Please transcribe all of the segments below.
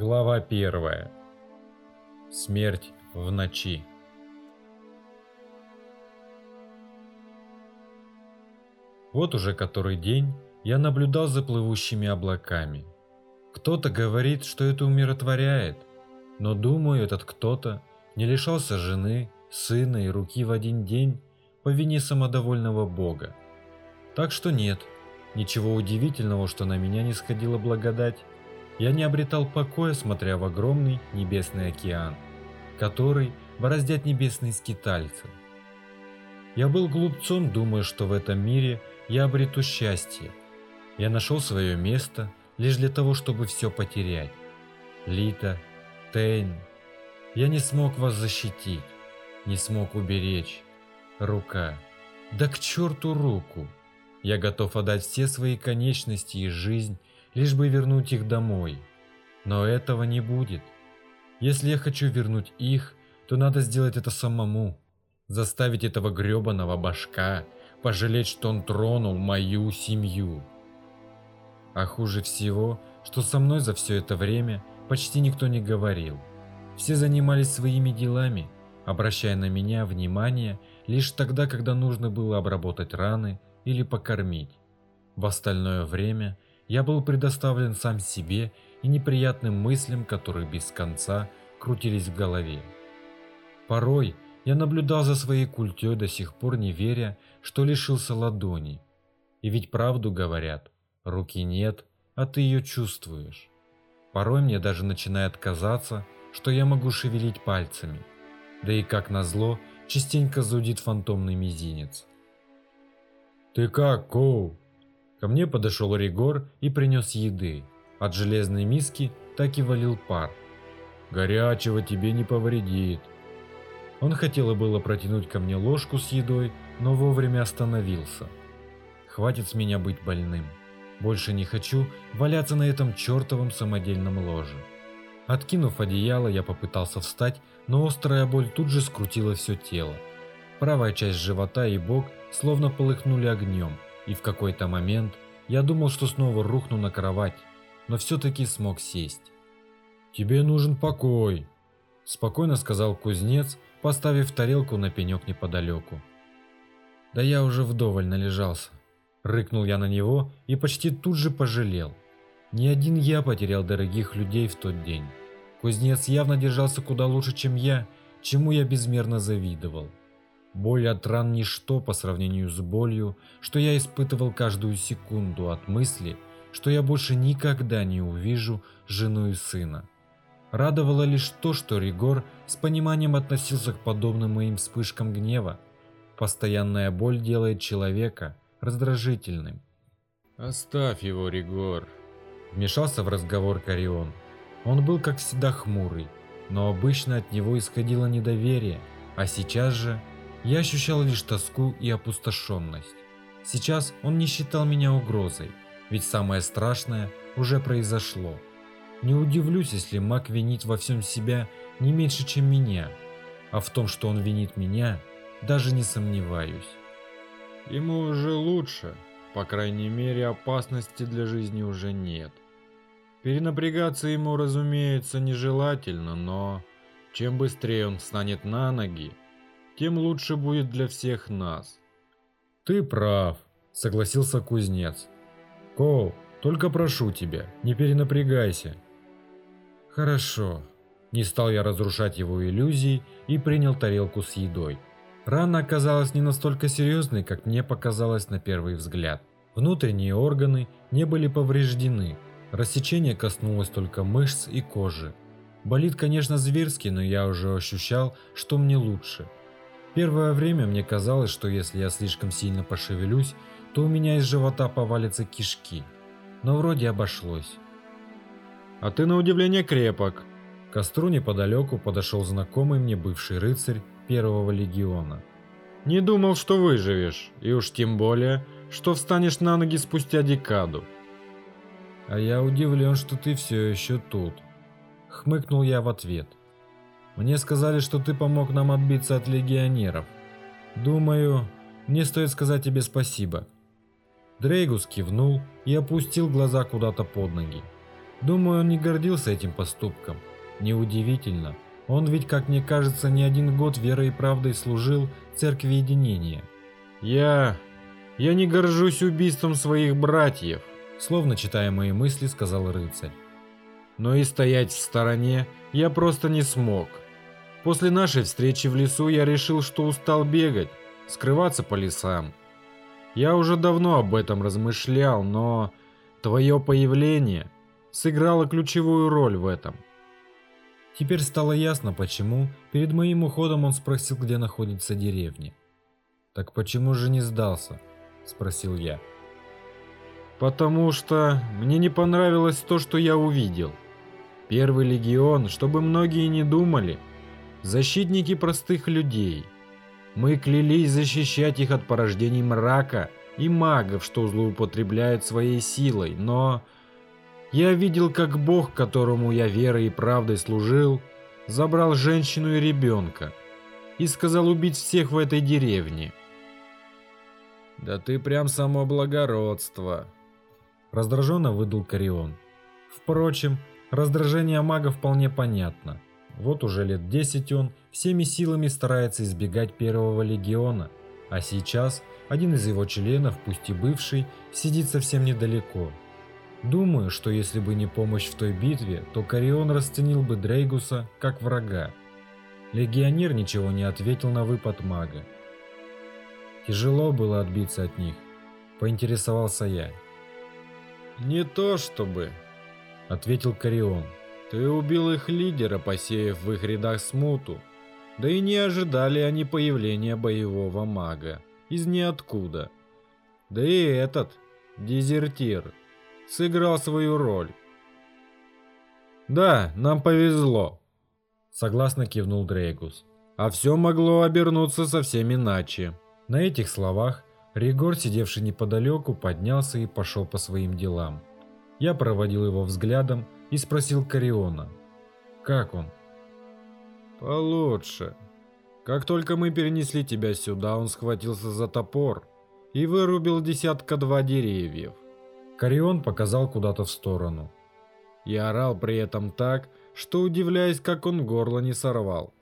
Глава первая. Смерть в ночи. Вот уже который день я наблюдал за плывущими облаками. Кто-то говорит, что это умиротворяет, но думаю, этот кто-то не лишался жены, сына и руки в один день по вине самодовольного бога. Так что нет, ничего удивительного, что на меня не сходила благодать. Я не обретал покоя, смотря в огромный небесный океан, который бороздят небесные скитальцы. Я был глупцом, думая, что в этом мире я обрету счастье. Я нашел свое место лишь для того, чтобы все потерять. Лита, Тейн, я не смог вас защитить, не смог уберечь. Рука, да к черту руку. Я готов отдать все свои конечности и жизнь, лишь бы вернуть их домой. Но этого не будет. Если я хочу вернуть их, то надо сделать это самому. Заставить этого гребаного башка пожалеть, что он тронул мою семью. А хуже всего, что со мной за все это время почти никто не говорил. Все занимались своими делами, обращая на меня внимание лишь тогда, когда нужно было обработать раны или покормить. В остальное время я был предоставлен сам себе и неприятным мыслям, которые без конца крутились в голове. Порой я наблюдал за своей культей до сих пор не веря, что лишился ладони. И ведь правду говорят, руки нет, а ты ее чувствуешь. Порой мне даже начинает казаться, что я могу шевелить пальцами. Да и как назло, частенько зудит фантомный мизинец. «Ты как, Коу?» Ко мне подошел Ригор и принес еды. От железной миски так и валил пар. «Горячего тебе не повредит». Он хотел было протянуть ко мне ложку с едой, но вовремя остановился. «Хватит с меня быть больным. Больше не хочу валяться на этом чертовом самодельном ложе». Откинув одеяло, я попытался встать, но острая боль тут же скрутила все тело. Правая часть живота и бок словно полыхнули огнем, и в какой-то момент я думал, что снова рухну на кровать, но все-таки смог сесть. «Тебе нужен покой», – спокойно сказал кузнец, поставив тарелку на пенек неподалеку. «Да я уже вдоволь належался», – рыкнул я на него и почти тут же пожалел. Не один я потерял дорогих людей в тот день. Кузнец явно держался куда лучше, чем я, чему я безмерно завидовал. Боль от ран ничто по сравнению с болью, что я испытывал каждую секунду от мысли, что я больше никогда не увижу жену и сына. Радовало лишь то, что Ригор с пониманием относился к подобным моим вспышкам гнева. Постоянная боль делает человека раздражительным. «Оставь его, Ригор», – вмешался в разговор Карион. Он был, как всегда, хмурый, но обычно от него исходило недоверие, а сейчас же я ощущал лишь тоску и опустошенность. Сейчас он не считал меня угрозой, ведь самое страшное уже произошло. Не удивлюсь, если маг винит во всем себя не меньше, чем меня, а в том, что он винит меня, даже не сомневаюсь. Ему уже лучше, по крайней мере опасности для жизни уже нет. Перенапрягаться ему, разумеется, нежелательно, но чем быстрее он встанет на ноги, тем лучше будет для всех нас. Ты прав, согласился кузнец. Коу, только прошу тебя, не перенапрягайся. Хорошо. Не стал я разрушать его иллюзии и принял тарелку с едой. Рана оказалась не настолько серьезной, как мне показалось на первый взгляд. Внутренние органы не были повреждены. Рассечение коснулось только мышц и кожи. Болит, конечно, зверски, но я уже ощущал, что мне лучше. Первое время мне казалось, что если я слишком сильно пошевелюсь, то у меня из живота повалятся кишки. Но вроде обошлось. «А ты на удивление крепок!» К костру неподалеку подошел знакомый мне бывший рыцарь первого легиона. «Не думал, что выживешь, и уж тем более, что встанешь на ноги спустя декаду». «А я удивлен, что ты все еще тут», — хмыкнул я в ответ. Мне сказали, что ты помог нам отбиться от легионеров. Думаю, мне стоит сказать тебе спасибо. Дрейгус кивнул и опустил глаза куда-то под ноги. Думаю, он не гордился этим поступком. Неудивительно. Он ведь, как мне кажется, не один год верой и правдой служил церкви единения. Я... я не горжусь убийством своих братьев, словно читая мои мысли, сказал рыцарь. Но и стоять в стороне я просто не смог. После нашей встречи в лесу я решил, что устал бегать, скрываться по лесам. Я уже давно об этом размышлял, но твое появление сыграло ключевую роль в этом. Теперь стало ясно, почему перед моим уходом он спросил, где находится деревня. «Так почему же не сдался?» – спросил я. «Потому что мне не понравилось то, что я увидел. Первый легион, чтобы многие не думали, защитники простых людей. Мы клялись защищать их от порождений мрака и магов, что злоупотребляют своей силой, но я видел, как Бог, которому я верой и правдой служил, забрал женщину и ребенка и сказал убить всех в этой деревне. «Да ты прям само благородство!» Раздраженно выдал Карион. Впрочем, раздражение мага вполне понятно. Вот уже лет десять он всеми силами старается избегать первого легиона, а сейчас один из его членов, пусть и бывший, сидит совсем недалеко. Думаю, что если бы не помощь в той битве, то Карион расценил бы Дрейгуса как врага. Легионер ничего не ответил на выпад мага. Тяжело было отбиться от них, поинтересовался я. «Не то чтобы», — ответил Карион. «Ты убил их лидера, посеяв в их рядах смуту. Да и не ожидали они появления боевого мага. Из ниоткуда. Да и этот, дезертир, сыграл свою роль. «Да, нам повезло», — согласно кивнул Дрейгус. «А все могло обернуться совсем иначе». На этих словах Ригор, сидевший неподалеку, поднялся и пошел по своим делам. Я проводил его взглядом и спросил Кариона, «Как он?» «Получше. Как только мы перенесли тебя сюда, он схватился за топор и вырубил десятка-два деревьев. Карион показал куда-то в сторону. Я орал при этом так, что удивляясь, как он горло не сорвал.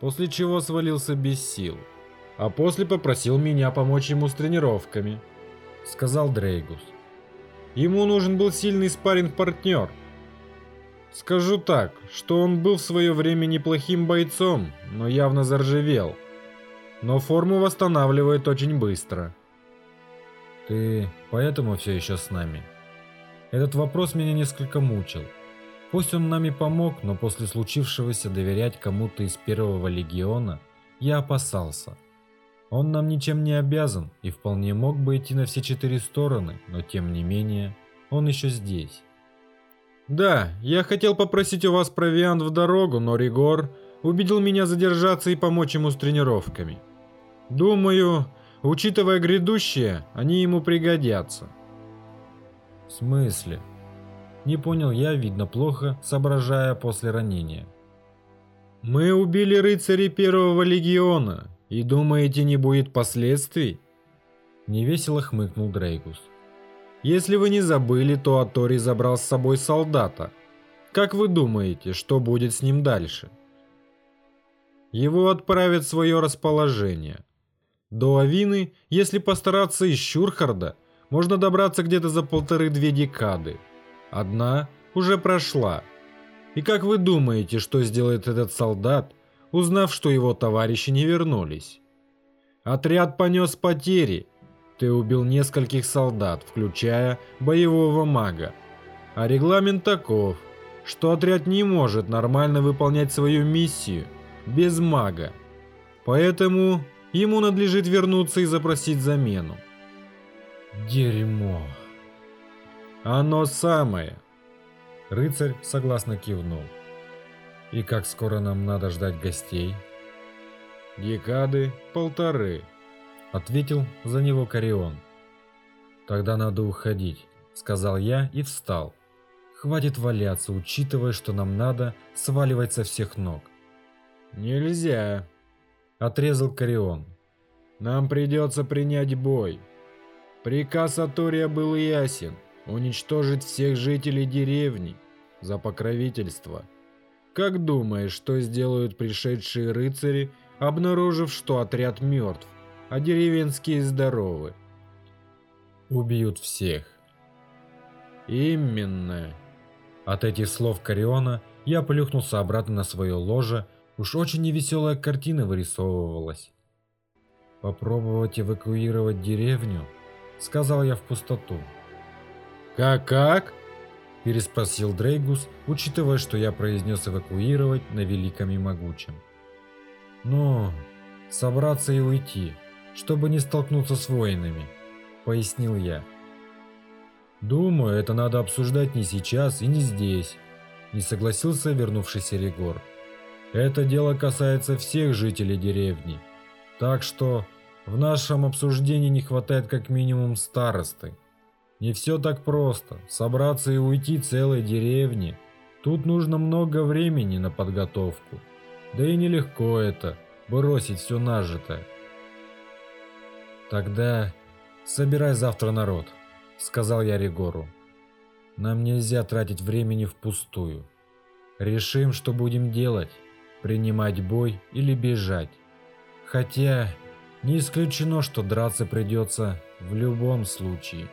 После чего свалился без сил. А после попросил меня помочь ему с тренировками. Сказал Дрейгус. Ему нужен был сильный спарринг-партнер. Скажу так, что он был в свое время неплохим бойцом, но явно заржавел. Но форму восстанавливает очень быстро. Ты поэтому все еще с нами? Этот вопрос меня несколько мучил. Пусть он нам и помог, но после случившегося доверять кому-то из первого легиона я опасался. Он нам ничем не обязан и вполне мог бы идти на все четыре стороны, но тем не менее, он еще здесь. Да, я хотел попросить у вас провиант в дорогу, но Ригор убедил меня задержаться и помочь ему с тренировками. Думаю, Учитывая грядущее, они ему пригодятся. В смысле? Не понял я, видно плохо, соображая после ранения. Мы убили рыцарей первого легиона, и думаете, не будет последствий? Невесело хмыкнул Дрейгус. Если вы не забыли, то Атори забрал с собой солдата. Как вы думаете, что будет с ним дальше? Его отправят в свое расположение – до Авины, если постараться из Щурхарда, можно добраться где-то за полторы-две декады. Одна уже прошла. И как вы думаете, что сделает этот солдат, узнав, что его товарищи не вернулись? Отряд понес потери. Ты убил нескольких солдат, включая боевого мага. А регламент таков, что отряд не может нормально выполнять свою миссию без мага. Поэтому Ему надлежит вернуться и запросить замену. Дерьмо. Оно самое. Рыцарь согласно кивнул. И как скоро нам надо ждать гостей? Декады полторы. Ответил за него Карион. Тогда надо уходить, сказал я и встал. Хватит валяться, учитывая, что нам надо сваливать со всех ног. Нельзя, Отрезал Карион. Нам придется принять бой. Приказ Атория был ясен. Уничтожить всех жителей деревни за покровительство. Как думаешь, что сделают пришедшие рыцари, обнаружив, что отряд мертв, а деревенские здоровы? Убьют всех. Именно. От этих слов Кариона я плюхнулся обратно на свое ложе, уж очень невеселая картина вырисовывалась. Попробовать эвакуировать деревню? Сказал я в пустоту. «Как-как?» Переспросил Дрейгус, учитывая, что я произнес эвакуировать на великом и могучем. «Ну, собраться и уйти, чтобы не столкнуться с воинами», — пояснил я. «Думаю, это надо обсуждать не сейчас и не здесь», — не согласился вернувшийся Регор. «Это дело касается всех жителей деревни, так что в нашем обсуждении не хватает как минимум старосты. Не все так просто. Собраться и уйти целой деревни. Тут нужно много времени на подготовку. Да и нелегко это, бросить все нажитое. Тогда собирай завтра народ, сказал я Регору. Нам нельзя тратить времени впустую. Решим, что будем делать. Принимать бой или бежать. Хотя не исключено, что драться придется в любом случае.